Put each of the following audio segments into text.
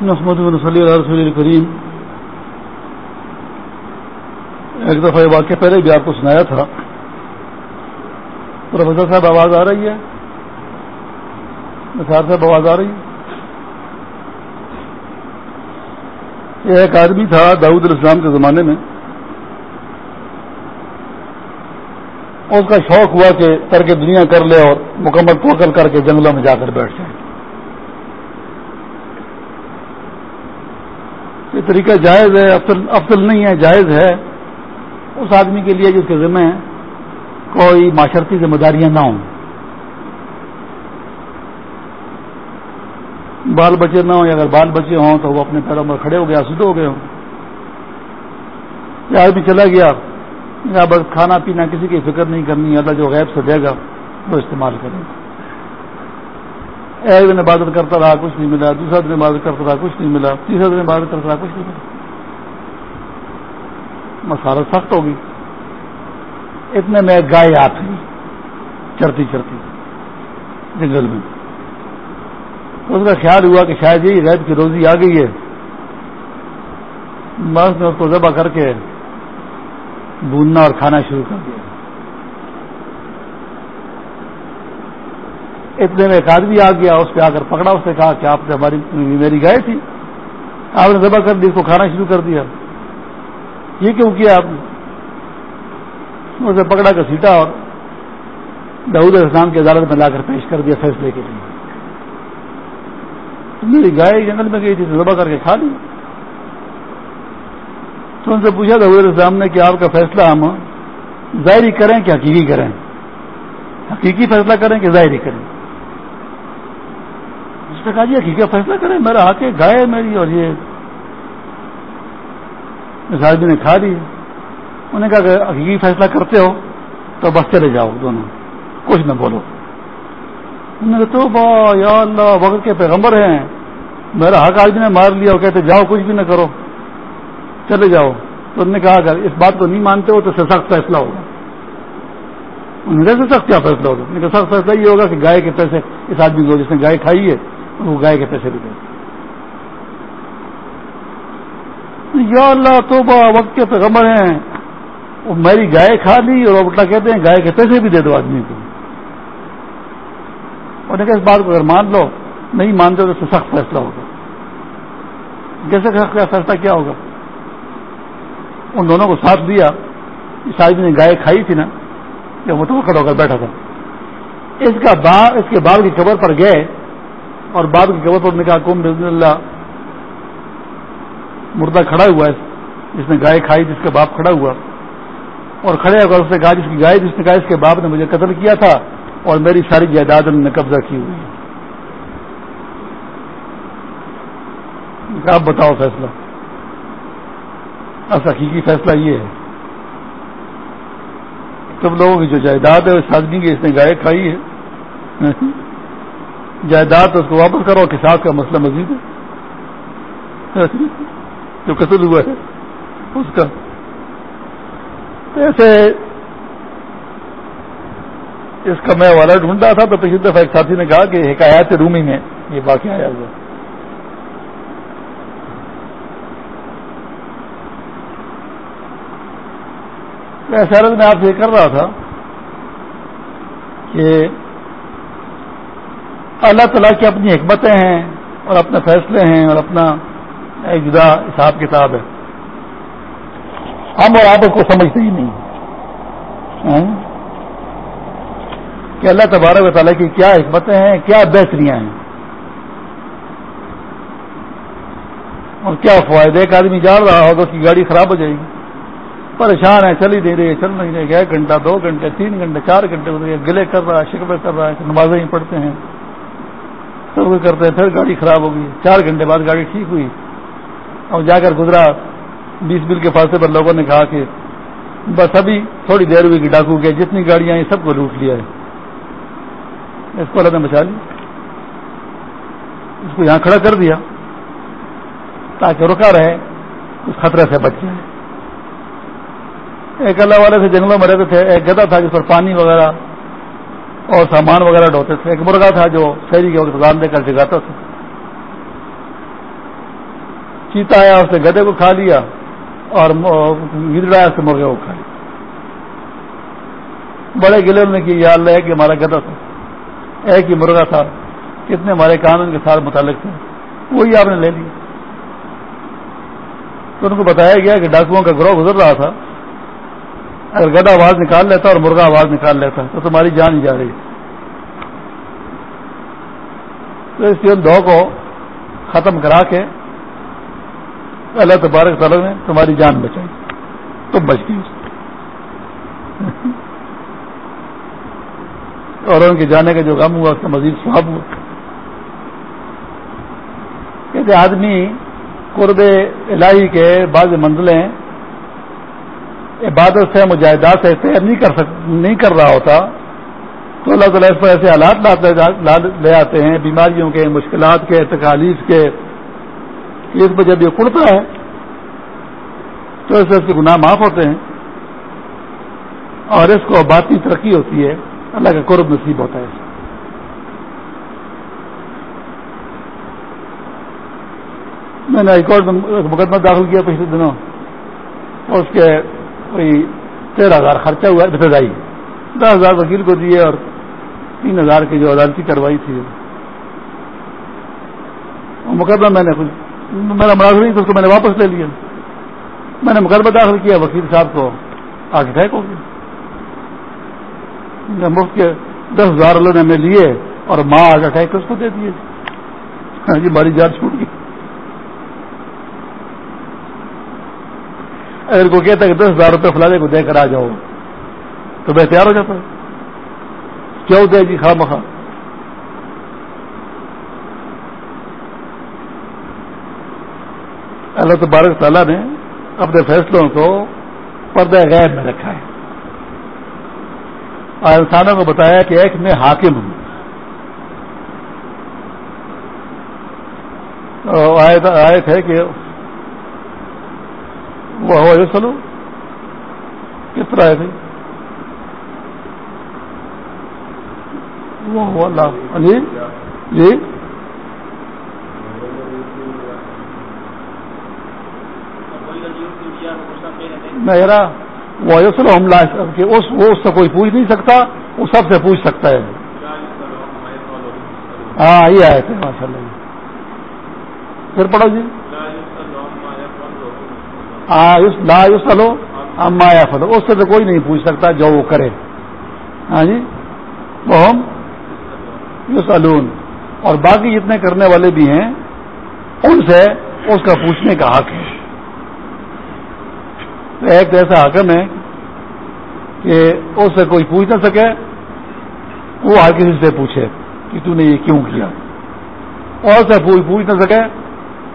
محمد بن صلی اللہ رسول الکریم ایک دفعہ یہ واقعہ پہلے بھی آپ کو سنایا تھا. پروفیسر صاحب، آواز آ رہی ہے؟ نثار صاحب، آواز آ رہی ہے؟ یہ ایک آدمی تھا داؤد الاسلام کے زمانے میں. اس کا شوق ہوا کہ کر کے دنیا کر لے اور مکمل توکل کر کے جنگلوں میں جا کر بیٹھ جائے. یہ طریقہ جائز ہے، افضل نہیں ہے، جائز ہے، اس آدمی کے لیے جس کے ذمہ کوئی معاشرتی ذمہ داریاں نہ ہوں۔ بال بچے نہ ہوں یا اگر بال بچے ہوں تو وہ اپنے پیروں پر کھڑے ہو گئے سدھ ہو گئے ہوں۔ یہ آدمی چلا گیا، یا بس کھانا پینا کسی کی فکر نہیں کرنی، اللہ جو غیب سے دے گا، وہ استعمال کرے گا۔ ایک دن عبادت کرتا رہا، کچھ نہیں ملا. دوسرا دن عبادت کرتا رہا، کچھ نہیں ملا. تیسرا دن عبادت کرتا رہا، کچھ نہیں ملا. مسارت سخت ہوگی اتنے میں گائے آ گئی چرتی چرتی جنگل میں. تو اس کا خیال ہوا کہ شاید یہی ریت کی روزی آ گئی ہے. بس نے اس کو ذبح کر کے بھوننا اور کھانا شروع کر دیا. اتنے میں ایک آدمی آ گیا، اس پہ آ کر پکڑا، اس نے کہا کہ آپ نے ہماری میری گائے تھی۔ آپ نے ذبح کر دی، اس کو کھانا شروع کر دیا۔ یہ کیوں کیا آپ نے؟ اسے پکڑا کر سیٹا اور داود اسلام کی عدالت میں لا کر پیش کر دیا فیصلے کے لیے۔ میری گائے جنگل میں گئی تھی تو ذبح کر کے کھا لی۔ تو ان سے پوچھا تھا حضور اسلام نے کہ آپ کا فیصلہ ہم ظاہری کریں کہ حقیقی کریں؟ حقیقی فیصلہ کریں کہ ظاہری کریں؟ اس نے کہا جی حقیقی فیصلہ کریں میرا حق ہے گائے میری اور یہ جی نے کھا لی انہوں نے کہا کہ حقیقی فیصلہ کرتے ہو تو بس چلے جاؤ دونوں۔ کچھ نہ بولو۔ انہوں نے تو با یا اللہ، وقت کے پیغمبر ہیں۔ میرا حق آدمی نے مار لیا وہ کہتے جاؤ، کچھ بھی نہ کرو۔ چلے جاؤ۔ تو انہوں نے کہا، اگر اس بات کو نہیں مانتے ہو تو سخت فیصلہ ہوگا۔ سے سخت کیا فیصلہ ہوگا؟ سخت فیصلہ یہ ہوگا کہ گائے کے پیسے اس آدمی کو جس نے گائے کھائی ہے وہ گائے کے پیسے بھی دے یا اللہ تو وقت کے پیغمبر ہیں۔ وہ میری گائے کھا لی اور الٹا کہتے ہیں گائے کے پیسے بھی دے دو آدمی کو۔ اور اس بات کو اگر مان لو، نہیں مانتے تو سخت فیصلہ ہوگا۔ کیسے سخت فیصلہ کیا ہوگا؟ ان دونوں کو ساتھ دیا۔ اس آدمی نے گائے کھائی تھی نا، یا وہ ہو کر بیٹھا تھا۔ اس کا باغ اس کے باغ کی قبر پر گئے۔ اور باغ کی قبر پر نکاح کم رضی اللہ، مردہ کھڑا ہوا ہے، جس نے گائے کھائی، جس کا باپ کھڑا ہوا، اور کھڑے ہو کر اس نے کہا، جس کی گائے، جس نے کہا، اس کے باپ نے مجھے قتل کیا تھا، اور میری ساری جائیداد نے قبضہ کی ہوئی ہے۔ آپ بتاؤ فیصلہ۔ حقیقی فیصلہ یہ ہے۔ سب لوگوں کی جو جائیداد ہے اس آدمی کی، اس نے گائے کھائی ہے۔ جائیداد اس کو واپس کرو کہ کا مسئلہ مزید ہے۔ جو قتل ہوا ہے، اس کا۔ ایسے اس کا میں والا ڈھونڈا تھا، تو پچھلی دفعہ ایک ساتھی نے کہا کہ حکایات رومی میں یہ واقعہ آیا ہوا۔ میں آپ سے یہ کر رہا تھا کہ اللہ تعالیٰ کی اپنی حکمتیں ہیں اور اپنے فیصلے ہیں اور اپنا ایک جدا حساب کتاب ہے۔ ہم اور آپ اس کو سمجھتے ہی نہیں۔ ہاں؟ کہ اللہ تبارک و تعالیٰ کی کیا حکمتیں ہیں، کیا بہتریاں ہیں۔ اور کیا فوائد ایک آدمی جا رہا ہوگا، اس کی گاڑی خراب ہو جائے گی۔ پریشان ہے، چل ہی نہیں رہی ہے چل نہیں رہے، ایک گھنٹہ، دو گھنٹے، تین گھنٹے، چار گھنٹے گلے کر رہا ہے شکوے کر رہا ہے نمازیں ہی پڑھتے ہیں۔ سب وہ کرتے ہیں، پھر گاڑی خراب ہو گئی۔ چار گھنٹے بعد گاڑی ٹھیک ہوئی۔ اور جا کر گزرا۔ بیس بل کے فاصلے پر لوگوں نے کہا کہ بس ابھی تھوڑی دیر ہوئی کہ ڈاکو کے جتنی گاڑیاں ہیں سب کو لوٹ لیا ہے۔ اس کو اللہ نے بچا لی اس کو یہاں کھڑا کر دیا تاکہ رکا رہے، اس خطرے سے بچ جائے۔ ایک اللہ والے سے جنگلوں میں رہتے تھے، ایک گدا تھا جس پر پانی وغیرہ اور سامان وغیرہ ڈھوتے تھے۔ ایک مرغا تھا جو شہری کے وقت دے کر جگاتا تھا۔ چیتا آیا، اس نے گدے کو کھا لیا اور گدڑا آیا اس نے مرغے کو کھا لیا۔ بڑے گلے نے کی یاد لیا کہ ہمارا گدا تھا۔ ایک ہی مرغا تھا۔ کتنے ہمارے قانون کے ساتھ متعلق تھے۔ وہی آپ نے لے لیا۔ تو ان کو بتایا گیا کہ ڈاکوؤں کا گروہ گزر رہا تھا۔ اگر گدا آواز نکال لیتا اور مرغا آواز نکال لیتا تو تمہاری جان ہی جا رہی تو اس لیے دو کو ختم کرا کے اللہ تبارک تعالیٰ نے تمہاری جان بچائی۔ تم بچ گئی۔ اور ان کے جانے کا جو غم ہوا، اس کا مزید سواب ہوا۔ کہتے آدمی قرب الہی کے بعض منزلیں عبادت سے مجاہدات سے طے نہیں کر سک، نہیں کر رہا ہوتا، تو اللہ تعالیٰ اس پر ایسے حالات لے آتے ہیں، بیماریوں کے، مشکلات کے، تکالیف کے اس پہ جب یہ کڑتا ہے، تو اس سے اس کے گناہ معاف ہوتے ہیں۔ اور اس کو باتی ترقی ہوتی ہے، اللہ کا قرب نصیب ہوتا ہے۔ میں نے ہائی کورٹ میں مقدمہ داخل کیا پچھلے دنوں اور اس کے کوئی تیرہ ہزار خرچہ ہوا ابتدائی دس ہزار وکیل کو دیے اور تین ہزار کی جو عدالتی کروائی تھی۔ مقدمہ میں نے میرا مناظر تو اس کو میں نے واپس لے لیا۔ میں نے مقدمہ داخل کیا، وکیل صاحب کو آگے ٹھیک ہو گیا۔ مفت کے دس ہزار اللہ نے ہمیں لیے اور ماں آگے ٹھیک اس کو دے دیے۔ ہاں جی ہماری جان چھوٹ گئی۔ اگر کو کہتا ہے کہ دس ہزار روپے فلانے کو دے کر آ جاؤ، تو میں تیار ہو جاتا ہے کیوں دے گی؟ خواہ مخواہ۔ اللہ تبارک تعالیٰ نے اپنے فیصلوں کو پردہ غیر میں رکھا ہے۔ اور انسانوں کو بتایا کہ ایک میں حاکم ہوں۔ آئے تھے کہ وہ ہوا یہ سلو کس طرح آئے تھے وہ ہوا اللہ جی جی؟ میرا، وہ سلو ہم کہ اس، وہ اس سے کوئی پوچھ نہیں سکتا، وہ سب سے پوچھ سکتا ہے۔ ہاں یہ آئے تھے ماشاء اللہ پھر پڑھو جی۔ لا یوس اما یا فلو اس سے تو کوئی نہیں پوچھ سکتا جو وہ کرے۔ ہاں جی؟ وہ ہم اور باقی جتنے کرنے والے بھی ہیں، ان سے اس کا پوچھنے کا حق ہے۔ ایک ایسا حکم ہے کہ اس سے کوئی پوچھ نہ سکے، وہ ہر کسی سے پوچھے کہ تو نے یہ کیوں کیا؟ اور سے کوئی پوچھ نہ سکے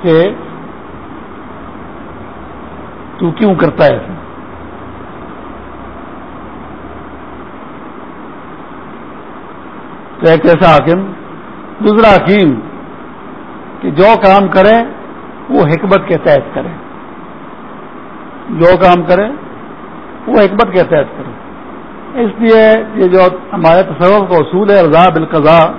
کہ تو کیوں کرتا ہے تو؟ ایک ایسا حاکم، دوسرا حکیم کہ جو کام کرے، وہ حکمت کے تحت کرے۔ جو کام کرے، وہ حکمت کے تحت کرے۔ اس لیے یہ جو ہمارے تصور کا اصول ہے، رضا بالقضا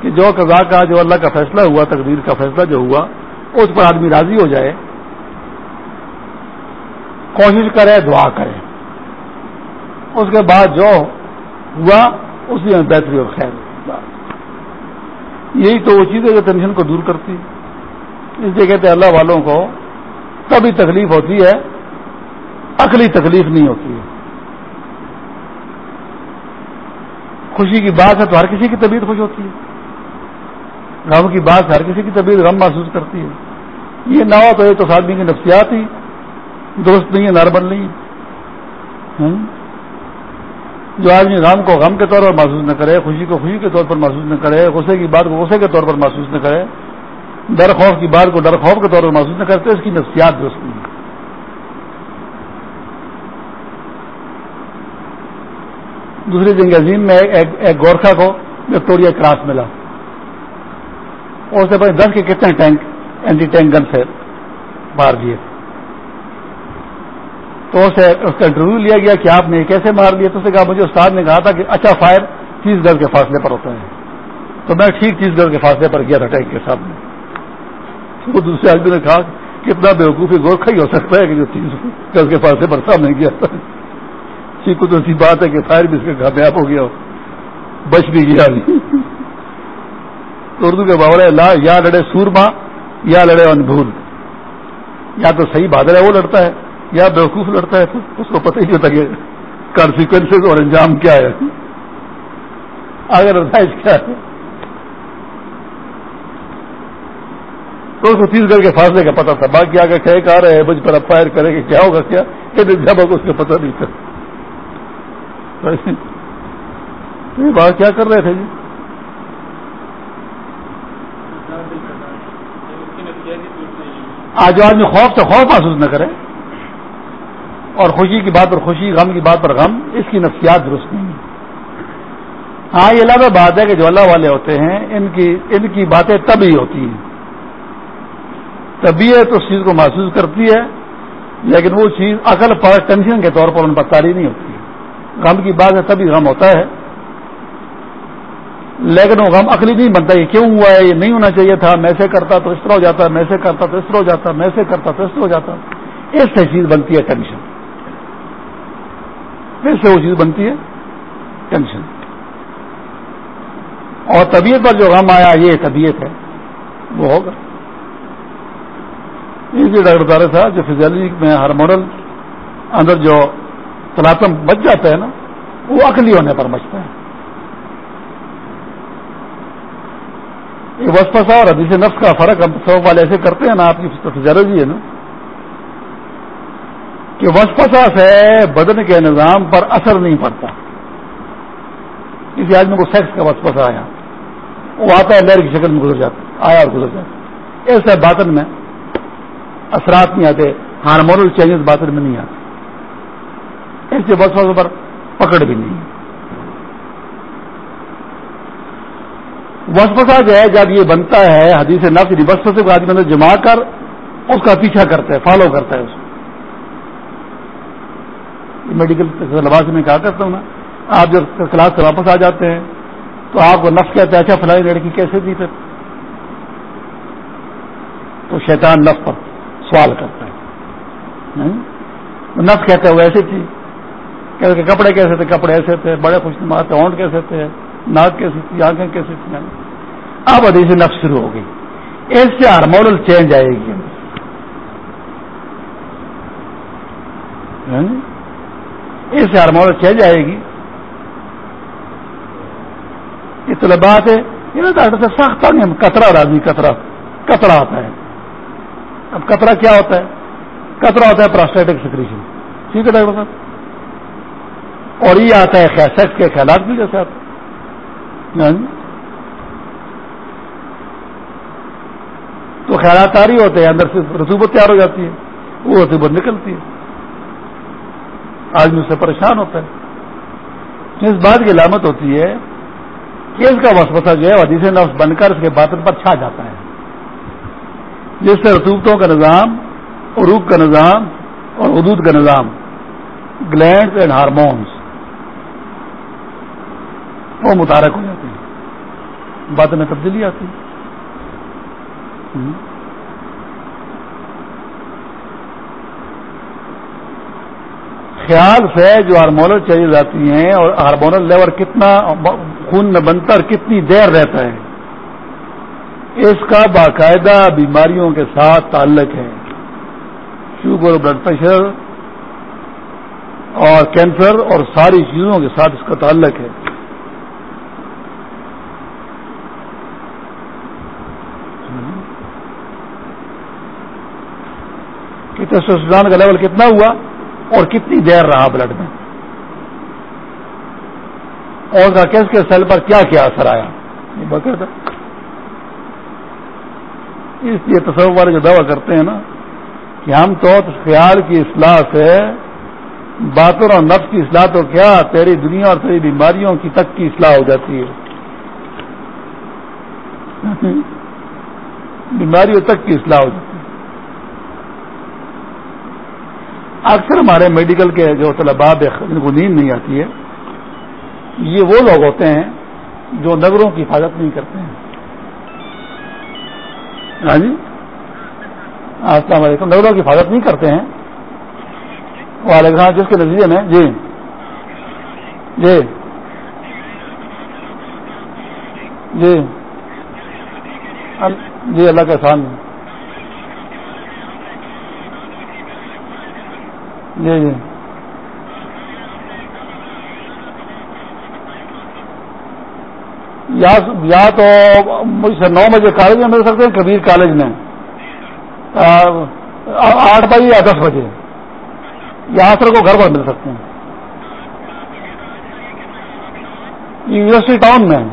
کہ جو قضا کا جو اللہ کا فیصلہ ہوا، تقدیر کا فیصلہ جو ہوا، اس پر آدمی راضی ہو جائے۔ کوشش کرے، دعا کرے۔ اس کے بعد جو ہوا، اسی میں بہتری اور خیر۔ یہی تو وہ چیز ہے جو ٹینشن کو دور کرتی۔ اس لیے کہتے ہیں، اللہ والوں کو تبھی تکلیف ہوتی ہے، عقلی تکلیف نہیں ہوتی ہے۔ خوشی کی بات ہے تو ہر کسی کی طبیعت خوش ہوتی ہے۔ غم کی بات ہر کسی کی طبیعت غم محسوس کرتی ہے۔ یہ نہ ہو تو یہ تو آدمی کی نفسیات ہی درست نہیں ہے نارمل نہیں ہے۔ جو آدمی غم کو غم کے طور پر محسوس نہ کرے، خوشی کو خوشی کے طور پر محسوس نہ کرے، غصے کی بات کو غصے کے طور پر محسوس نہ کرے، ڈر خوف کی بات کو ڈر خوف کے طور پر محسوس نہ کرے، تو اس کی نفسیات درست نہیں ہے۔ دوسری جنگ عظیم میں ایک گورکھا کو وکٹوریا کراس ملا۔ اور اس سے پہلے دس کے کتنے ٹینک اینٹی ٹینک گن سے مار دیے۔ تو اسے اس کا انٹرویو لیا گیا کہ آپ نے کیسے مار لیا تو اسے کہا، مجھے استاد نے کہا تھا کہ اچھا فائر تیس گز کے فاصلے پر ہوتا ہے تو میں ٹھیک تیس گز کے فاصلے پر گیا تھا ٹینک کے سامنے۔ وہ دوسرے آدمی نے کہا کتنا بیوقوفی گورکھا ہی ہو سکتا ہے کہ جو تین سو کے پاس سے برسا نہیں گیا۔ ٹھیک تو ایسی بات ہے کہ فائر بھی اس کا کامیاب ہو گیا ہو۔ بچ بھی گیا۔ نہیں تو اردو کے باورے لا یا لڑے سورما یا لڑے انبھول۔ یا تو صحیح بادل ہے، وہ لڑتا ہے۔ یا بیوقوف لڑتا ہے اس کو پتہ ہی نہیں ہوتا کہ کانسیکوینس اور انجام کیا ہے۔ اگر کیا ہے۔ تو اس کو تیس گڑھ کے فاصلے کا پتا تھا۔ باقی آگے کہ آ رہے ہیں، مجھ پر اب فائر کرے کہ کیا ہوگا، کیا؟ جب اس کو پتہ نہیں تھا۔ بات کیا کر رہے تھے جی؟ آج آدمی خوف سے خوف محسوس نہ کرے۔ اور خوشی کی بات پر خوشی، غم کی بات پر غم، اس کی نفسیات درست نہیں ہاں یہ علاوہ بات ہے کہ جو اللہ والے ہوتے ہیں، ان کی ان کی باتیں تب ہی ہوتی ہیں۔ طبیعت اس چیز کو محسوس کرتی ہے، لیکن وہ چیز عقل پر ٹینشن کے طور پر ان پر تاری نہیں ہوتی۔ غم کی بات ہے تبھی غم ہوتا ہے۔ لیکن وہ غم عقلی نہیں بنتا، یہ کیوں ہوا ہے؟ یہ نہیں ہونا چاہیے تھا، میں سے کرتا تو اس طرح ہو جاتا، میں سے کرتا تو اس طرح ہو جاتا، میں سے کرتا تو اس طرح ہو جاتا۔ اس سے چیز بنتی ہے ٹینشن۔ اس سے وہ چیز بنتی ہے ٹینشن اور طبیعت پر جو غم آیا، یہ طبیعت ہے، وہ ہوگا۔ اسی ڈاکٹر تارے صاحب جو فزیولوجی میں ہارمونل اندر جو تلاتم بچ جاتا ہے نا، وہ عقلی ہونے پر بچتا ہے۔ یہ وسپسا اور حدیث نفس کا فرق ہم سب والے ایسے کرتے ہیں نا، آپ کی فزیولوجی ہے نا۔ کہ وسپسا سے بدن کے نظام پر اثر نہیں پڑتا۔ کسی آدمی کو سیکس کا وسپسا آیا، وہ آتا ہے، لہر کی شکل میں گزر جاتا آیا اور گزر جاتا ایسے باطن میں، اثرات نہیں آتے ہارمونل چینجز باطن میں نہیں آتے۔ ایسے وسپسوں پر پکڑ بھی نہیں۔ وسپسا جو ہے، جب یہ بنتا ہے، حدیث نفس وسپسے کو آدمی اندر جما کر، اس کا پیچھا کرتا ہے فالو کرتا ہے اس کو۔ میڈیکل لباس میں کہا کرتا ہوں نا، آپ جب کلاس سے واپس آ جاتے ہیں، تو آپ کو نفس کہتے ہیں اچھا فلائی لڑکی کیسے تھی پھر؟ تو شیطان نفس پر سوال کرتا ہے۔ نفس کہتے ہیں وہ ایسے تھی۔ کہ کپڑے کیسے تھے؟ کپڑے ایسے تھے۔ بڑے خوش نما تھے۔ اونٹ کیسے تھے؟ ناک کیسی تھی؟ آنکھیں کیسی تھی اب حدیث نفس شروع ہو گئی۔ اس سے ہارمونل چینج آئے گی۔ اس سے ہارمونل چینج آئے گی۔ یہ تو بات ہے، یہ ڈاکٹر صاحب سخت نہیں ہم کترا آدمی کترا کترا آتا ہے۔ اب کترا کیا ہوتا ہے؟ کترا ہوتا ہے پراسٹیٹک سیکریشن۔ ٹھیک ہے ڈاکٹر صاحب؟ اور یہ آتا ہے سیکس کے خیالات بھی جیسے آتے ہاں جی۔ تو خیالات آ رہی ہوتے ہیں، اندر سے رسوبت تیار ہو جاتی ہے، وہ رسوبت نکلتی ہے۔ آدمی اس سے پریشان ہوتا ہے۔ اس بات کی علامت ہوتی ہے کہ اس کا وسوسہ جو ہے حدیث نفس بن کر اس کے باطن پر چھا جاتا ہے۔ جس سے رسوبتوں کا نظام، عروق کا نظام اور حدود کا نظام گلینڈ اینڈ ہارمونس وہ متارک ہو جاتے ہیں۔ بات میں تبدیلی آتی ہے۔ خیال سے جو ہارمونل چلی جاتی ہیں اور ہارمونل لیور کتنا خون میں بنتا اور کتنی دیر رہتا ہے، اس کا باقاعدہ بیماریوں کے ساتھ تعلق ہے۔ شوگر بلڈ پریشر اور کینسر اور ساری چیزوں کے ساتھ اس کا تعلق ہے۔ کہ ٹیسٹوسٹران کا لیول کتنا ہوا؟ اور کتنی دیر رہا بلڈ میں؟ اور کا کیس کے سیل پر کیا کیا اثر آیا؟ یہ اس لیے تصور والے جو دعویٰ کرتے ہیں نا، کہ ہم تو خیال کی اصلاح سے، باتوں اور نفس کی اصلاح تو کیا، تیری دنیا اور تیری بیماریوں کی تک کی اصلاح ہو جاتی ہے۔ بیماریوں تک کی اصلاح ہو جاتی ہے۔ اکثر ہمارے میڈیکل کے جو طلباء جن کو نیند نہیں آتی ہے، یہ وہ لوگ ہوتے ہیں جو نگروں کی حفاظت نہیں کرتے ہیں۔ ہاں جی؟ السلام علیکم۔ نظروں کی حفاظت نہیں کرتے ہیں۔ وعلیکم جس کے نتیجے میں جی۔ جی۔ جی۔ جی اللہ کا احسان۔ جی جی۔ یا تو مجھ سے نو بجے کالج میں مل سکتے ہیں، کبیر کالج میں۔ آٹھ بجے یا دس بجے۔ یا آسر کو گھر پر مل سکتے ہیں۔ یونیورسٹی ٹاؤن میں۔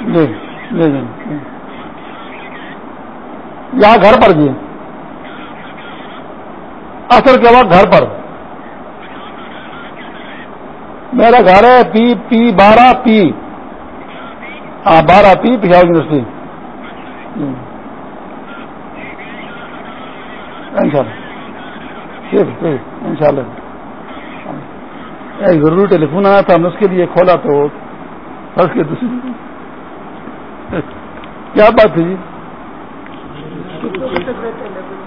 جی جی جی, جی۔ یا گھر پر جی اثر کے وقت گھر پر؟ میرا گھر ہے پی پی بارہ، پی۔ ہاں بارہ، پی، پشاور یونیورسٹی۔ ان شاء اللہ۔ ٹھیک ٹھیک ان شاء اللہ۔ ایک ضروری ٹیلی فون آیا تھا ہم نے اس کے لیے کھولا تو کے دوسری کیا بات تھی جی؟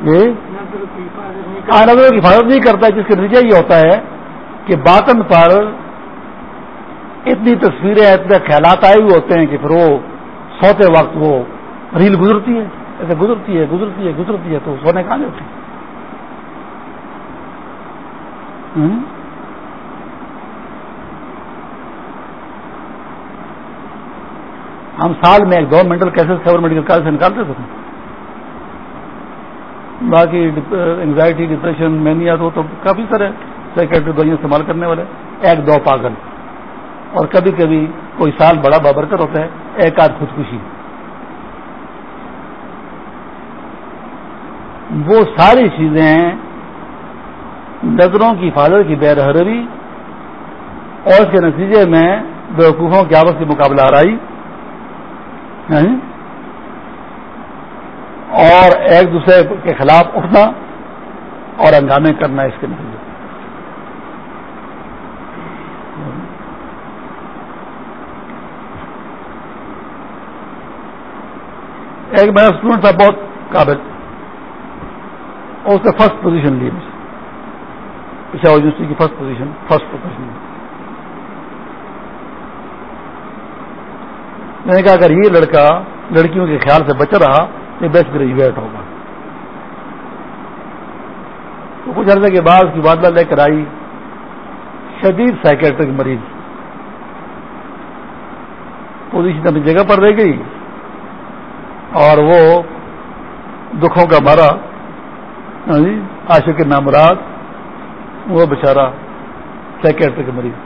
نظروں کی حفاظت نہیں کرتا جس کا نتیجہ یہ ہوتا ہے کہ باطن پر اتنی تصویریں، اتنے خیالات آئے ہوئے ہوتے ہیں کہ پھر وہ سوتے وقت وہ ریل گزرتی ہے۔ ایسے گزرتی ہے گزرتی ہے گزرتی ہے، تو سونے کہاں جاتی ہم؟ سال میں ایک دو منٹل کیسے خبر میڈیکل کالج سے نکالتے تھے باقی انگزائٹی ڈپریشن مینیا تو تو کافی سارے سیکٹری دوائیاں استعمال کرنے والے ایک دو پاگل۔ اور کبھی کبھی کوئی سال بڑا بابرکر ہوتا ہے، ایک آدھ خودکشی۔ وہ ساری چیزیں نظروں کی حفاظت کی بے رہروی اور اس کے نتیجے میں بیوقوفوں کی آپس کی مقابلہ آرائی۔ اور ایک دوسرے کے خلاف اٹھنا اور ہنگامے کرنا اس کے نتیجے ایک میرا اسٹوڈنٹ تھا بہت قابل۔ اور اس نے فرسٹ پوزیشن لی مجھے۔ پشاور یونیورسٹی کی فرسٹ پوزیشن فرسٹ پوزیشن میں نے کہا، اگر یہ لڑکا لڑکیوں کے خیال سے بچ رہا یہ بیسٹ گریجویٹ ہوگا۔ تو کچھ عرصے کے بعد کی بادلہ لے کر آئی، شدید سائکیٹرک مریض۔ پوزیشن اپنی جگہ پر رہ گئی اور وہ دکھوں کا مارا ہاں جی، عاشق نامراد، وہ بچارا سائکیٹرک مریض۔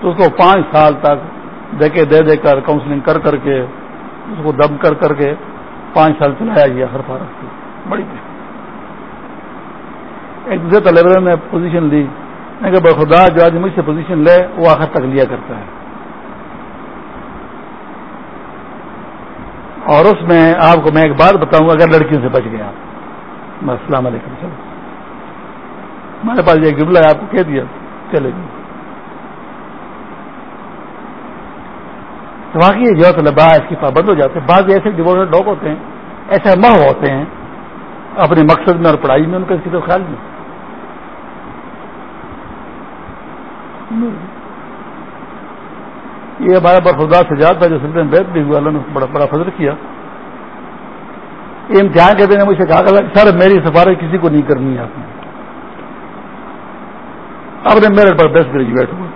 تو اس کو پانچ سال تک دیکھے، دے دے کر کاؤنسلنگ کر کر کے، اس کو دم کر کر کے پانچ سال چلایا گیا ہر فارغ کی بڑی ایک دوسرے طالب نے پوزیشن لی۔ میں کہ بخدا جو آج مجھ سے پوزیشن لے، وہ آخر تک لیا کرتا ہے۔ اور اس میں آپ کو میں ایک بات بتاؤں گا، اگر لڑکیوں سے بچ گیا السلام علیکم، چلو۔ ہمارے پاس ایک جملہ ہے، آپ کو کہہ دیا۔ چلے گی تو باقی جو طلبا اس کی پابند ہو جاتے ہیں۔ بعض ایسے ڈیوٹ لوگ ہوتے ہیں ایسے مح ہوتے ہیں، اپنے مقصد میں اور پڑھائی میں ان کا کسی تو خیال نہیں۔ یہ ہمارا برفدا سجاد تھا جو سلطان بیت بھی ہوا، اللہ نے بڑا بڑا فضل کیا۔ امتحان کے دن مجھ سے کہا سر میری سفارش کسی کو نہیں کرنی ہے آپ نے۔ اب نے میرے پر بیسٹ گریجویٹ ہوا۔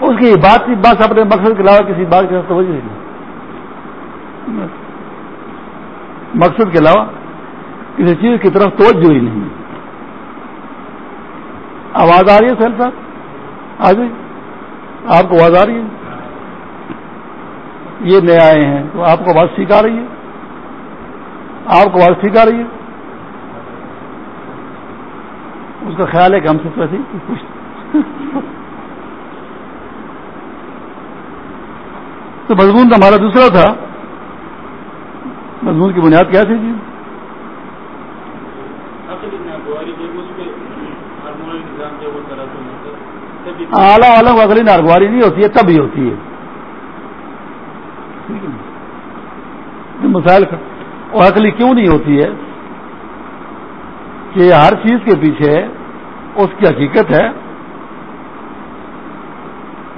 اس کی بات کی بات اپنے مقصد کے علاوہ کسی بات کی توجہ نہیں مقصد کے علاوہ کسی چیز کی طرف توجہ ہی نہیں۔ آواز آ رہی ہے سیل صاحب؟ آ جی آپ کو آواز آ رہی ہے؟ یہ نئے آئے ہیں۔ تو آپ کو آواز ٹھیک آ رہی ہے؟ آپ کو آواز ٹھیک آ رہی ہے؟ اس کا خیال ہے کہ ہم سے تو ایسے کچھ تو مضمون ہمارا دوسرا تھا۔ مضمون کی بنیاد کیا تھی جی؟ اعلیٰ عالم اگلی نارگواری نہیں ہوتی ہے تب ہی ہوتی ہے۔ مسائل اور عقلی کیوں نہیں ہوتی ہے؟ کہ ہر چیز کے پیچھے اس کی حقیقت ہے۔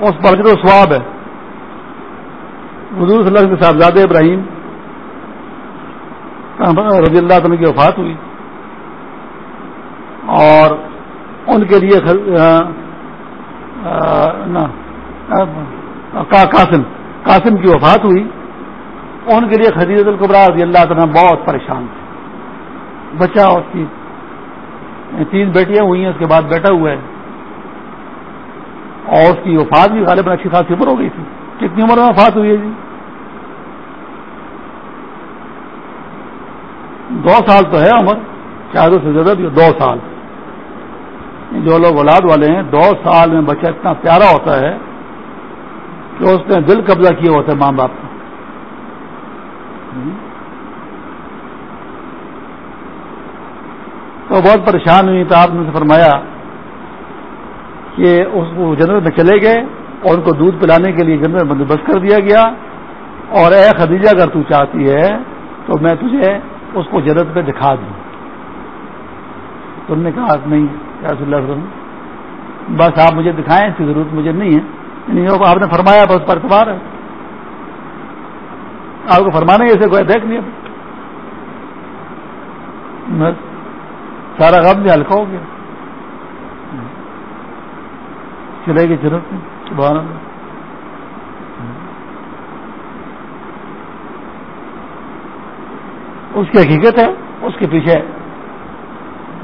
اس پر جو سواب ہے۔ حضور صلی اللہ کے صاحبزاد ابراہیم، رضی اللہ عنہ کی وفات ہوئی۔ اور ان کے لیے قاسم قاسم کی وفات ہوئی۔ ان کے لیے خدیجت القبرا رضی اللہ تعالیٰ بہت پریشان تھے۔ بچہ اور تین تین بیٹیاں ہوئی ہیں، اس کے بعد بیٹا ہوا ہے۔ اور اس کی وفات بھی غالب اچھی خاصی عمر ہو گئی تھی۔ کتنی عمر میں وفات ہوئی ہے جی؟ دو سال تو ہے عمر چاروں سے زیادہ بھی دو سال۔ جو لوگ اولاد والے ہیں، دو سال میں بچہ اتنا پیارا ہوتا ہے کہ اس نے دل قبضہ کیا ہوتا ہے ماں باپ کا۔ تو بہت پریشان ہوئی، تو آپ نے فرمایا کہ اس کو جنرل میں چلے گئے۔ اور ان کو دودھ پلانے کے لیے جنرل بندوبست کر دیا گیا اور اے خدیجہ اگر تو چاہتی ہے تو میں تجھے اس کو جنت پہ دکھا دوں۔ تم نے کہا نہیں رسول اللہ وسلم، بس آپ مجھے دکھائیں، اس کی ضرورت مجھے نہیں ہے۔ یعنی آپ نے فرمایا بس پر اعتبار ہے۔ آپ کو فرمانے ایسے کوئی دیکھ لیا سارا غم بھی ہلکا ہو گیا۔ چلے گی ضرورت نہیں سبحان اللہ اس کی حقیقت ہے، اس کے پیچھے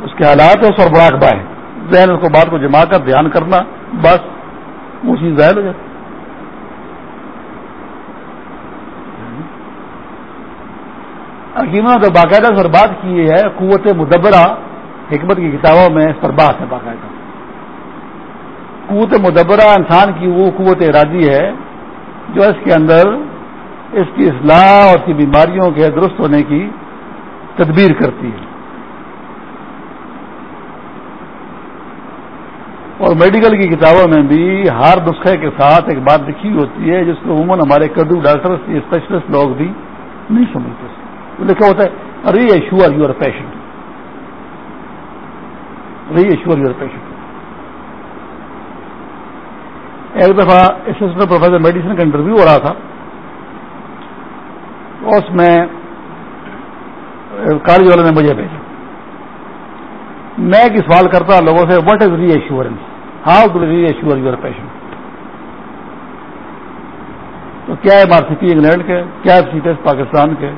اس کے حالات ہے اس اور بڑا اخبار ہے۔ ذہن اس کو، بات کو جما کر، دھیان کرنا، بس۔ وہ چیز ظاہر ہو جاتی حکیمہ تو باقاعدہ پر بات کی ہے، قوت مدبرہ حکمت کی کتابوں میں اس پر بات ہے باقاعدہ۔ قوت مدبرہ انسان کی وہ قوت ارادی ہے جو اس کے اندر اس کی اصلاح اور اس کی بیماریوں کے درست ہونے کی تدبیر کرتی ہے۔ اور میڈیکل کی کتابوں میں بھی ہر نسخے کے ساتھ ایک بات لکھی ہوتی ہے، جس کو عموماً ہمارے کدو ڈاکٹر اسپیشلسٹ لوگ بھی نہیں سمجھتے۔ وہ لکھا ہوتا ہے reassure your patient reassure your patient ایک دفعہ اسسٹنٹ پروفیسر میڈیسن کا انٹرویو ہو رہا تھا۔ اس میں کالج والے نے مجھے بھیجا۔ میں ایک سوال کرتا لوگوں سے what is reassurance how do reassure your patient تو کیا ہے مارسٹی انگلینڈ کے؟ کیا سیٹس پاکستان کے؟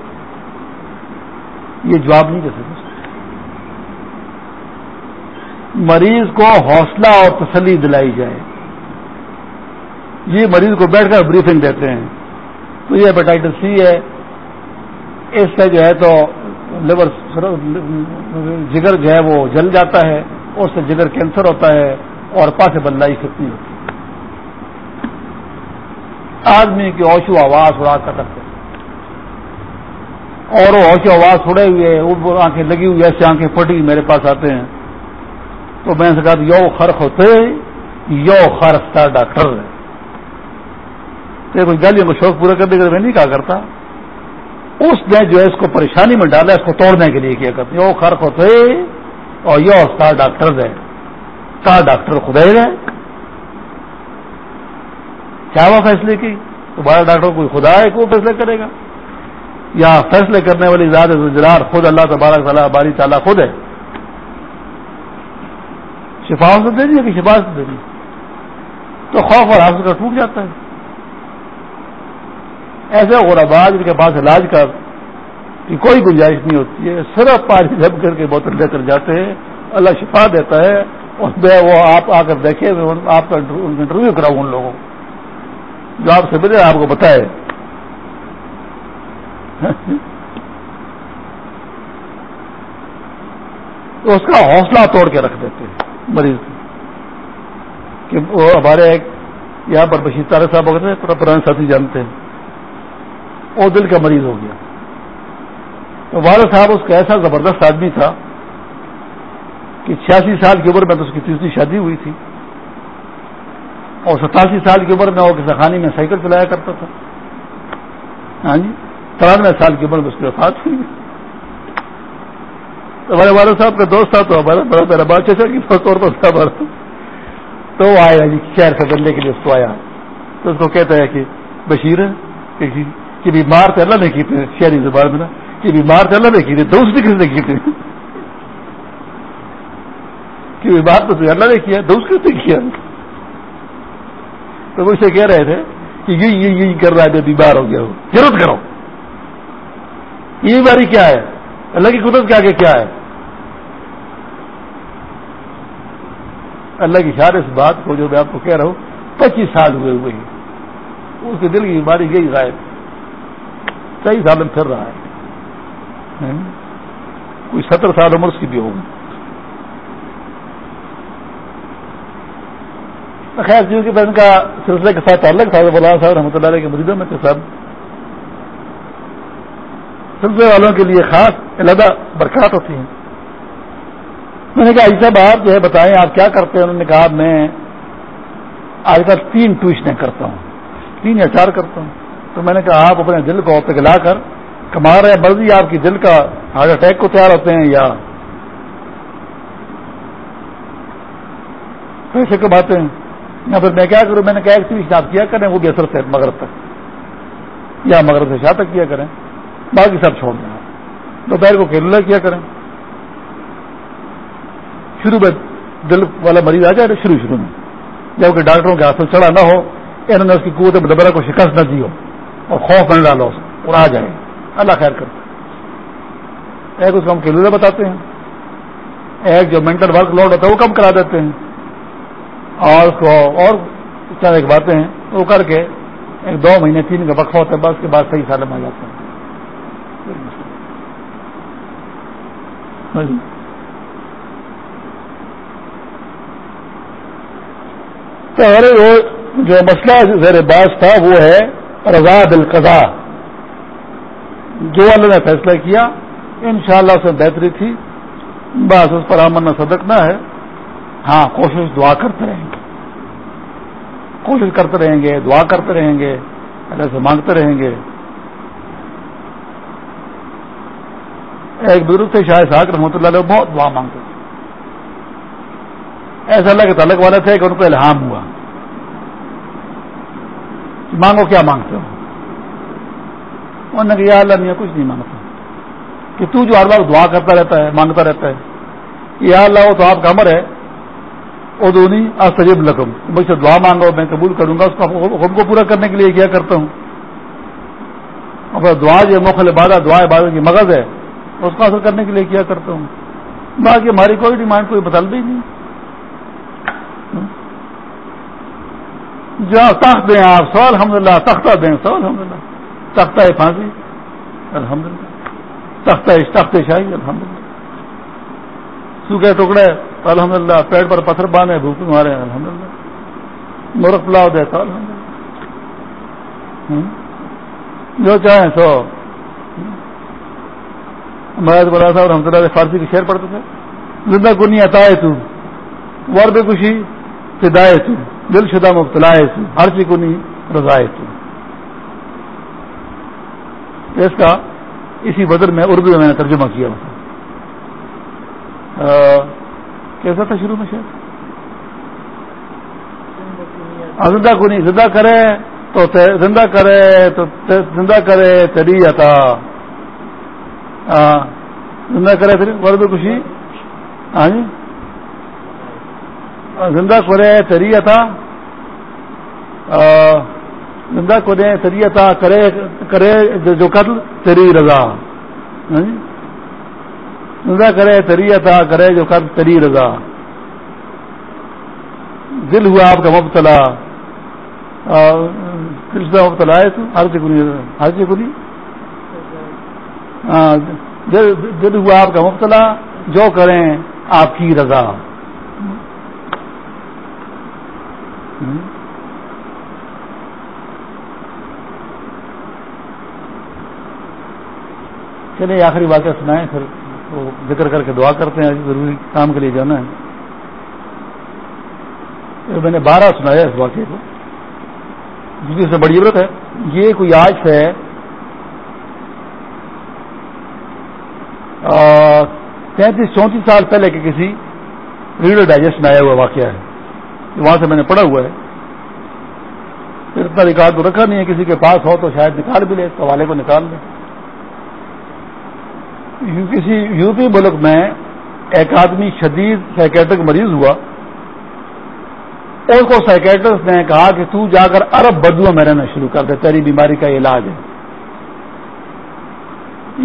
یہ جواب نہیں دے سکتے۔ مریض کو حوصلہ اور تسلی دلائی جائے۔ یہ مریض کو بیٹھ کر بریفنگ دیتے ہیں۔ تو یہ ہیپاٹائٹس سی ہے۔ اس سے جو ہے تو لیور جگر جو ہے وہ جل جاتا ہے اس سے جگر کینسر ہوتا ہے اور پاسبل لائف اتنی ہوتی ہے۔ آدمی کی اوشو آواز اڑا کر رکھتے اور وہ اوشو آواز چھوڑے ہوئے آنکھیں لگی ہوئی ایسے آنکھیں پھٹی میرے پاس آتے ہیں۔ تو میں نے کہا، یو خرخ ہوتے، یو خرخ تھا ڈاکٹر۔ کوئی گالیوں کو شوق پورا کرنے کے لیے میں نہیں کہا کرتا۔ اس نے جو ہے اس کو پریشانی میں ڈالا، اس کو توڑنے کے لیے کیا کرتے وہ خرق ہوتے اور یہ اسٹار ڈاکٹر ہے۔ اسٹار ڈاکٹر خدا ہی ہے۔ کیا وہ فیصلے کی؟ تو بڑا ڈاکٹر کوئی خدا ہے کہ وہ فیصلے کرے گا؟ یا فیصلے کرنے والی زیادہ زرار خود اللہ تبارک تعالیٰ، باری تعالیٰ خود ہے۔ شفا سے دے دی کہ شفا سے دے دی تو خوف اور حاصل کا ٹوٹ جاتا ہے۔ ایسے غربا جن کے پاس علاج کا کی کوئی گنجائش نہیں ہوتی ہے، صرف پانی جب کر کے بوتل لے کر جاتے ہیں، اللہ شفا دیتا ہے اور میں وہ آپ آ کر دیکھے آپ کا انٹرویو کراؤں ان لوگوں جو آپ سے ملے، آپ کو بتائے۔ تو اس کا حوصلہ توڑ کے رکھ دیتے ہیں، مریض کہ وہ ہمارے ایک یہاں پر بشیر تارے صاحب وغیرہ پرانے ساتھی جانتے ہیں۔ وہ دل کا مریض ہو گیا۔ تو والد صاحب اس کا ایسا زبردست آدمی تھا کہ چھیاسی سال کی عمر میں تو اس کی تیسری شادی ہوئی تھی۔ اور ستاسی سال کی عمر میں وہ کساخانی میں سائیکل چلایا کرتا تھا۔ ہاں جی ترانوے سال کی عمر میں اس کی وفات ہوئی۔ ہمارے والد صاحب کا دوست تھا تو ہمارا بڑا میرا بات چچا کی طور پر تھا تو وہ آیا جی شہر سے بننے کے لیے اس کو آیا۔ تو اس کو کہتا ہے کہ بشیر کہ بیمار تو اللہ نے کی تھے شہری زبان میں نا، کہ بیمار تو اللہ نے کی تھی دوست کس نے کی تھی کہ بیمار تو اللہ نے کیا، دوست کس نے کیا؟ تو وہ اسے کہہ رہے تھے کہ یہی یہی یہی کر رہا ہے بیمار ہو گیا ہو ضرورت کرو۔ یہ بیماری کیا ہے؟ اللہ کی قدرت کے آگے کیا ہے؟ اللہ کی شار اس بات کو جو میں آپ کو کہہ رہا ہوں، پچیس سال ہوئے ہوئے اس کے دل کی بیماری گئی غائب۔ کئی سال میں پھر رہا ہے۔ کوئی ستر سال عمر اس کی بھی ہوگی۔ خیر جیوں کی بہن کا سلسلے کے ساتھ تعلق تھا صاحب رحمۃ اللہ علیہ کے مریضوں میں کے سب۔ سلسلے والوں کے لیے خاص علیحدہ برکات ہوتی ہیں۔ میں نے کہا ایسا آپ جو ہے بتائیں آپ کیا کرتے ہیں؟ انہوں نے کہا میں آج کل تین ٹویشنیں کرتا ہوں۔ تین یا چار کرتا ہوں۔ تو میں نے کہا، آپ اپنے دل کو پگلا کر کما رہے ہیں مرضی آپ کی دل کا ہارٹ اٹیک کو تیار ہوتے ہیں یا پیسے کماتے ہیں یا پھر میں کیا کروں؟ میں نے کہا، ایک ٹویشن آپ کیا کریں، وہ بھی اثر سے مغرب تک۔ یا مغرب سے شاہ تک کیا کریں۔ باقی سب چھوڑ دیں۔ دوپہر کو کیلولر کیا کریں۔ شروع میں دل والا مریض آ جائے شروع شروع میں۔ جبکہ ڈاکٹروں کے ہاتھوں چڑھا نہ ہو، انہوں نے اس کی قوت مدبرہ کو شکست نہ دی ہو۔ اور خوف نہ ڈالو اور آ جائے اللہ خیر کرتے ایک اس کو ہم کیلولر بتاتے ہیں۔ ایک جو مینٹل ورک لوڈ ہوتا ہے وہ کم کرا دیتے ہیں۔ اور اس کو اور چند ایک باتیں ہیں۔ وہ کر کے ایک دو مہینے، تین کا وقفہ ہوتا ہے، بس کے بعد صحیح سالم آ جاتے ہیں تو ارے وہ جو مسئلہ زیر باز تھا، وہ ہے رضا بالقضا جو اللہ نے فیصلہ کیا، انشاءاللہ اس میں بہتری تھی۔ بس اس پر امن صدق نہ ہے۔ ہاں کوشش دعا کرتے رہیں گے۔ کوشش کرتے رہیں گے، دعا کرتے رہیں گے، اللہ سے مانگتے رہیں گے۔ ایک بزرگ تھے، شاہ صاحب رحمۃ اللہ علیہ بہت دعا مانگتے تھے۔ ایسا اللہ کے تعلق والے تھے کہ ان کو الہام ہوا۔ مانگو کیا مانگتے ہو؟ انہوں نے کہا اللہ میں کچھ نہیں مانگتا۔ کہ تو جو ہر بار دعا کرتا رہتا ہے، مانگتا رہتا ہے۔ یا اللہ، وہ تو آپ کا امر ہے۔ وہ دونی استجب لکم۔ مجھ سے دعا مانگو، میں قبول کروں گا۔ اس کو حکم کو پورا کرنے کے لیے کیا کرتا ہوں؟ اور دعا جو مخل عبادت دعا عبادت کی مغز ہے، اس کو حاصل کرنے کے لیے کیا کرتا ہوں؟ باقی ہماری کوئی ڈیمانڈ، کوئی بدل بھی نہیں۔ جو تخت دیں آپ سو الحمد للہ تختہ دیں سو الحمد للہ تختہ پھانسی۔ الحمد للہ تختہ تخت شاہی الحمد للہ سوکھے ٹکڑے الحمد للہ پیٹ پر پتھر باندھے بھوک مارے الحمد للہ مورک پلاؤ دے تو الحمد للہ جو چاہیں سو۔ مہاراج بلا صاحب رحمۃ اللہ فارسی کے شعر پڑھتے تھے زندہ کنی عطائے تو ور بے خوشی فدائے تو۔ دل شدہ مبتلا تو ہر چیز کو کنی رضائے تو اس کا اسی بدر میں اردو میں میں نے ترجمہ کیا۔ کیسا تھا شروع میں شاید زندہ کنی زندہ کرے تو زندہ کرے تو زندہ کرے تری عطا۔ زندہ کرے پھر، ورد خوشی؟ ہاں جی؟ زندہ کرے تری تھا۔ زندہ کرے تری تھا، کرے کرے جو قتل، تری رضا۔ ہاں جی؟ زندہ کرے تری تھا، کرے جو قتل، تری رضا۔ دل ہوا آپ کا مبتلا۔ دل سے مبتلا ہے تو ہر چیز ہر چیز ہاں، دل ہوا آپ کا مبتلا، جو کریں آپ کی رضا۔ چلے آخری واقعہ سنائیں، پھر وہ ذکر کر کے دعا کرتے ہیں، ضروری کام کے لیے جانا ہے۔ میں نے بارہ سنایا اس واقعے کو۔ جس کی سے بڑی عبرت ہے۔ یہ کوئی آج ہے تینتیس، چونتیس سال پہلے کے کسی ریڈر ڈائجسٹ میں آیا ہوا واقعہ ہے۔ وہاں سے میں نے پڑھا ہوا ہے۔ پھر اتنا ریکارڈ تو رکھا نہیں ہے، کسی کے پاس ہو تو شاید نکال بھی لے حوالے کو نکال لے۔ کسی یورپی ملک میں ایک آدمی شدید سائکیٹرک مریض ہوا۔ اور کو سائکیٹرس نے کہا کہ تو جا کر ارب بدو میں رہنا شروع کر دے، تیری بیماری کا علاج ہے۔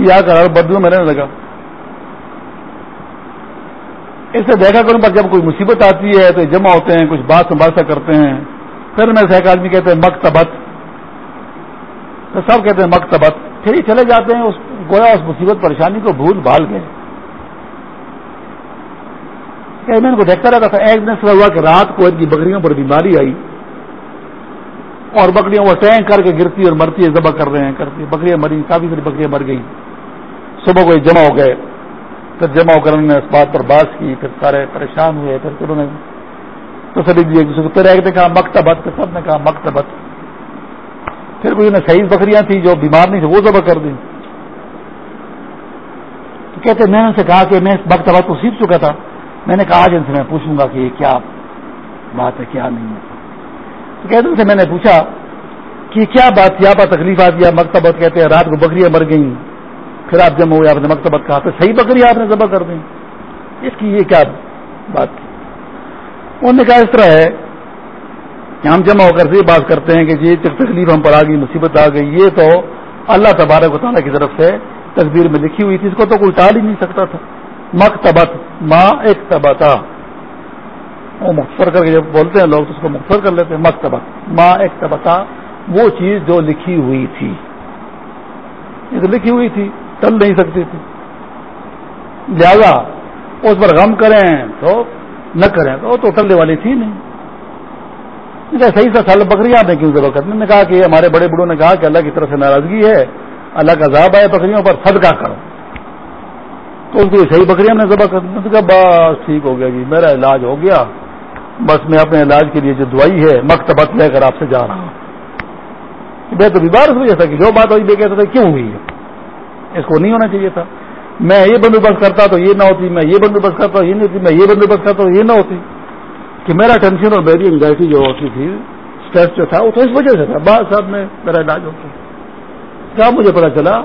جا کر ارب بدو میں رہنے لگا۔ اس سے دیکھا کروں پر جب کوئی مصیبت آتی ہے تو جمع ہوتے ہیں، کچھ بات سنبھالسا کرتے ہیں۔ پھر میں سے ایک آدمی کہتے ہیں، مکتبت۔ سب کہتے ہیں، مکتبت۔ پھر ہی چلے جاتے ہیں، اس گویا اس مصیبت پریشانی کو بھول بھال گئے۔ میں ان کو دیکھتا رہتا تھا۔ ایک دن سے ہوا کہ رات کو ان کی بکریوں پر بیماری آئی۔ اور بکریاں وہ ٹینک کر کے گرتی اور مرتی ہے، ذبح کر رہے ہیں، کرتی بکریاں مری، کافی ساری بکریاں مر گئی صبح کو جمع ہو گئے۔ پھر جمع ہو کر انہوں نے اس بات پر بات کی، پھر سارے پریشان ہوئے، پھر انہوں نے تو سبھی جی دیے پھر ایک نے کہا مکتبت، پھر سب نے کہا مکتبت۔ پھر کوئی صحیح بکریاں تھیں جو بیمار نہیں تھی وہ ذبح کر دی تو کہتے میں نے ان سے کہا کہ میں مکتبہ تو سیکھ چکا تھا۔ میں نے کہا، آج ان سے میں پوچھوں گا کہ یہ کیا بات ہے، کیا نہیں ہے۔ تو کہتے ان سے میں نے پوچھا کہ کیا بات کیا بات تکلیف آتی ہے مکتبت؟ کہتے ہیں، رات کو بکریاں مر گئیں۔ پھر آپ جمع ہوئے، آپ نے مکتبت کہا تو صحیح بکری آپ نے ذبح کر دیں اس کی یہ کیا بات تھی؟ انہوں نے کہا اس طرح ہے کہ ہم جمع ہو کر یہ بات کرتے ہیں کہ یہ تکلیف ہم پر آ گئی، مصیبت آ گئی، یہ تو اللہ تبارک و تعالیٰ کی طرف سے تقدیر میں لکھی ہوئی تھی، اس کو تو کوئی ٹال ہی نہیں سکتا تھا۔ مکتبت ماں ایک تبتا وہ مختصر کر کے جب بولتے ہیں لوگ تو اس کو مختصر کر لیتے ہیں، مکتبت ماں ایک تبتا وہ چیز جو لکھی ہوئی تھی۔ یہ تو لکھی ہوئی تھی۔ ٹل نہیں سکتی تھی۔ لہذا اس پر غم کریں تو نہ کریں، تو وہ تو ٹلنے والی تھی نہیں۔ صحیح سا سال بکری آپ نے کیوں ضرورت کرنے نے کہا کہ ہمارے بڑے بڑوں نے کہا کہ اللہ کی طرف سے ناراضگی ہے، اللہ کا ذاب آئے بکریوں پر، صدقہ کرو۔ تو ان کو صحیح بکریاں نے ذبح کر بس ٹھیک ہو گیا جی میرا علاج ہو گیا۔ بس میں اپنے علاج کے لیے جو دوائی ہے، مکتبت لے کر آپ سے جا رہا ہوں۔ میں تو بیمار اس وجہ تھا کہ جو بات ہوئی، میں کہتا تھا، کیوں ہوئی ہے؟ اس کو نہیں ہونا چاہیے تھا۔ میں یہ بندوبست کرتا تو یہ نہ ہوتی، میں یہ بندوبست کرتا یہ نہیں ہوتی، میں یہ بندوبست کرتا یہ نہ ہوتی۔ کہ میرا ٹینشن اور میری انگزائٹی جو ہوتی تھی اسٹریس جو تھا، وہ تو اس وجہ سے تھا۔ بعض صاحب میں میرا علاج ہوتا کیا مجھے پتا چلا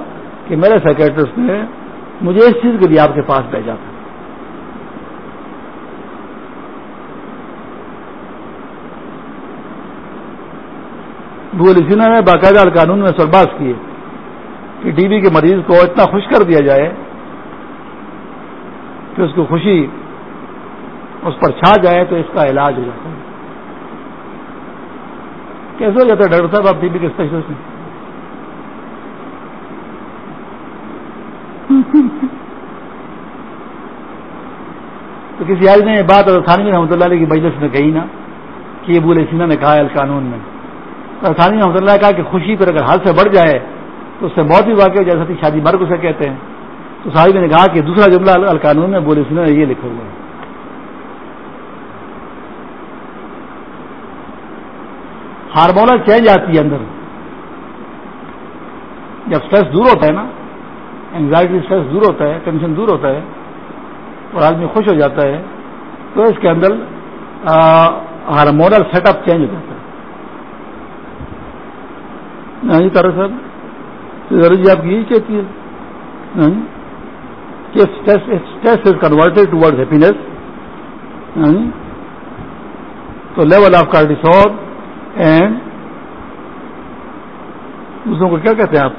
کہ میرے سیکرٹریس نے مجھے اس چیز کے لیے آپ کے پاس بھیجا تھا۔ بھول سنہا نے باقاعدہ قانون میں سرباز کیے۔ کہ ٹی بی کے مریض کو اتنا خوش کر دیا جائے کہ اس کو خوشی اس پر چھا جائے تو اس کا علاج ہو جاتا ہے۔ کیسے ہو جاتا ہے ڈاکٹر صاحب؟ آپ ٹی بی کے اسپیشلسٹ ہیں۔ تو کسی آدمی نے بات اگر تھانوی رحمۃ اللہ علیہ کی مجلس میں کہی نا کہ یہ بولے سینا نے کہا ہے قانون میں۔ تھانوی رحمۃ اللہ نے کہا کہ خوشی پر اگر حد سے بڑھ جائے تو اس سے بہت ہی واقع جیسا کہ شادی مرگ اسے کہتے ہیں۔ تو صاحب نے کہا کہ دوسرا جملہ القانون میں بولے سینا نے یہ لکھا ہوا ہے۔ ہارمونل چینج آتی ہے اندر۔ جب اسٹریس دور ہوتا ہے نا اینگزائٹی اسٹریس دور ہوتا ہے ٹینشن دور ہوتا ہے، اور آدمی خوش ہو جاتا ہے، تو اس کے اندر ہارمونل سیٹ اپ چینج ہو جاتا ہے۔ نہیں تارا صاحب جی آپ یہی کہتی ہے ہاں؟ کہ stress is converted to happiness تو لیول آف کارڈیسول اینڈ دوسروں کو کیا کہتے ہیں آپ؟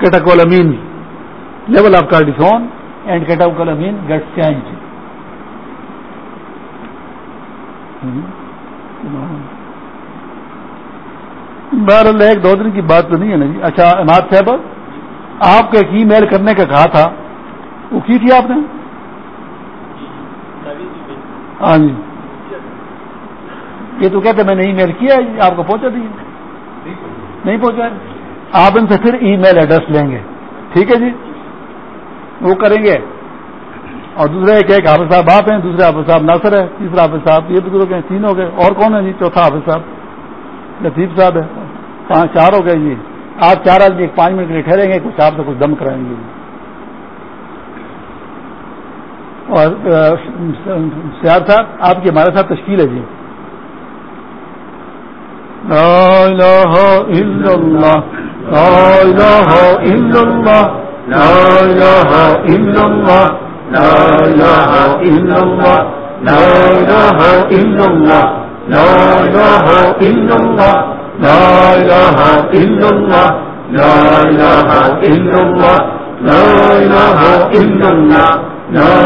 Catecholamine level of cortisone and catecholamine get change بہرحال ایک دو دن کی بات تو نہیں ہے نا جی۔ اچھا اماد صاحب، آپ کو ایک ای میل کرنے کا کہا تھا۔ وہ کی تھی آپ نے؟ ہاں جی۔ یہ تو کہتے میں نے ای میل کیا آپ کو پہنچا دیے نہیں پہنچا آپ ان سے پھر ای میل ایڈریس لیں گے۔ ٹھیک ہے جی۔ وہ کریں گے۔ اور دوسرے ایک ایک حافظ صاحب آپ ہیں دوسرے حافظ صاحب ناصر ہے، تیسرا حافظ صاحب یہ بزرگ ہیں تین ہو گئے۔ اور کون ہے جی؟ چوتھا حافظ صاحب، لطیف صاحب ہے۔ پانچ چار ہو گئے جی۔ آپ چار آدمی ایک پانچ منٹ کے لیے ٹھہریں گے، کچھ آپ سے کچھ دم کرائیں گے۔ اور سیار صاحب، آپ کی ہمارے ساتھ تشکیل ہے جی۔ لا الہ الا اللہ، لا الہ الا اللہ، لا الہ الا اللہ، لا الہ الا اللہ، لا الہ الا اللہ، لا الہ الا اللہ۔ لا لا لا لا لا لا لا لا لا لا لا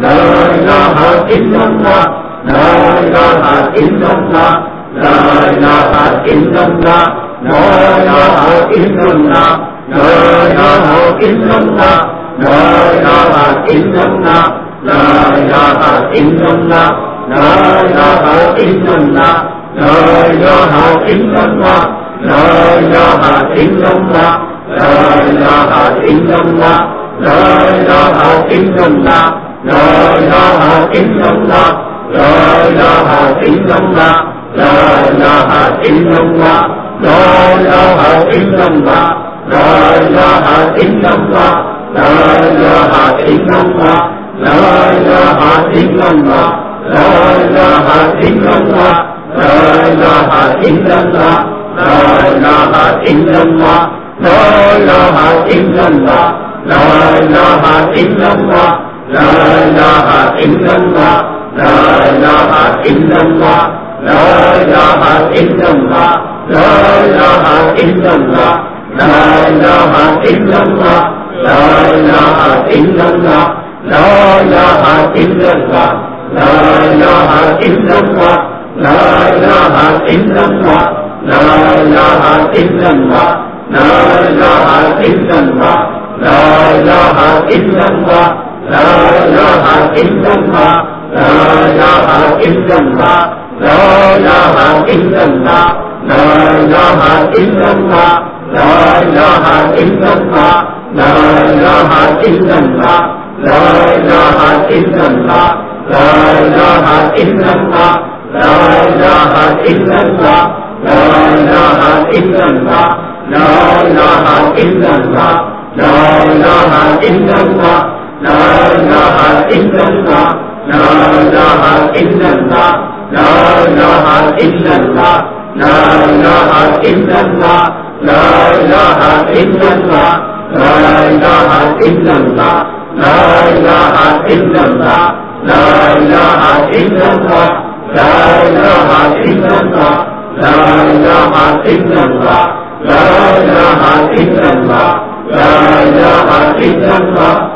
لا إله إلا الله لا إله إلا الله لا إله إلا الله لا إله إلا الله لا إله إلا الله لا إله إلا الله لا إله إلا الله لا إله إلا الله لا إله إلا الله لا إله إلا الله لا إله إلا الله لا إله إلا الله لا إله إلا الله لا إله إلا الله لا إله إلا الله لا إله إلا الله لا إله إلا الله لا إله إلا الله لا إله إلا الله لا إله إلا الله لا إله إلا الله لا إله إلا الله لا إله إلا الله لا إله إلا الله لا إله إلا الله لا إله إلا الله لا إله إلا الله لا إله إلا الله لا إله إلا الله لا إله إلا الله لا إله إلا الله لا إله إلا الله لا إله إلا الله لا إله إلا الله لا إله إلا الله لا إله إلا الله لا إله إلا الله لا إله إلا الله لا إله إلا الله لا إله إلا الله لا إله إلا الله لا إله إلا الله لا إله إلا الله لا إله إلا الله لا إله إلا الله لا إله إلا الله لا إله إلا الله لا إله إلا الله لا إله إلا الله لا إله إلا الله لا إله إلا الله لا إله إلا الله لا إله إلا الله لا إله إلا الله لا إله إلا الله لا إله إلا الله لا إله إلا الله لا إله إلا الله لا إله إلا الله لا إله إلا الله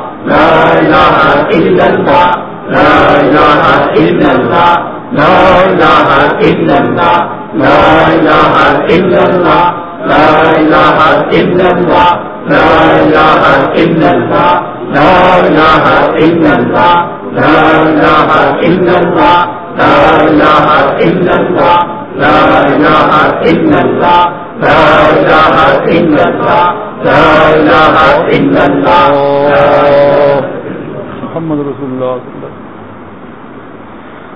لا الہ الا اللہ لا الہ الا اللہ محمد رسول اللہ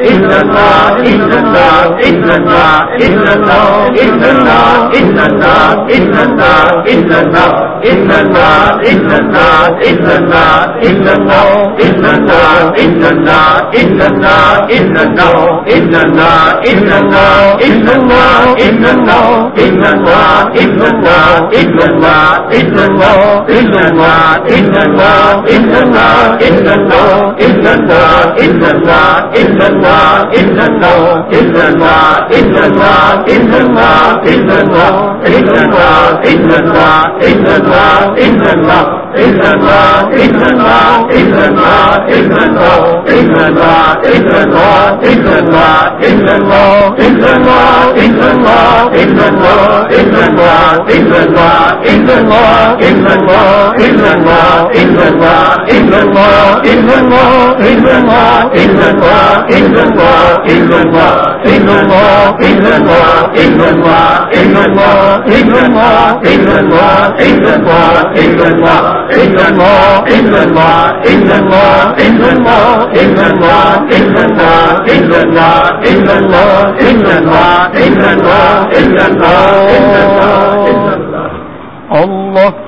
ان اللہ ایک اللہ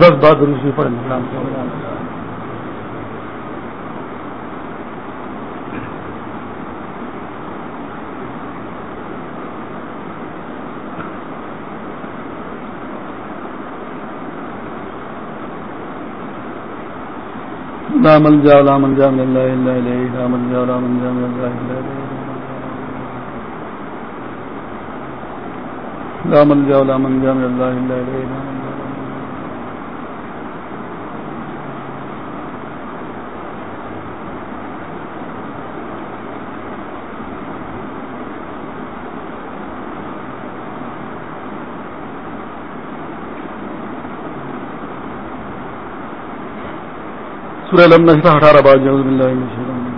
بس بات روسی پر انتظام کیا لا ملجا لا ملجا من الله الا اليه لا ملجا لا ملجا من الله الا اليه لا ملجا لا ملجا من الله الا اليه سورہ لمنہ صفحہ 18 بعد اعوذ باللہ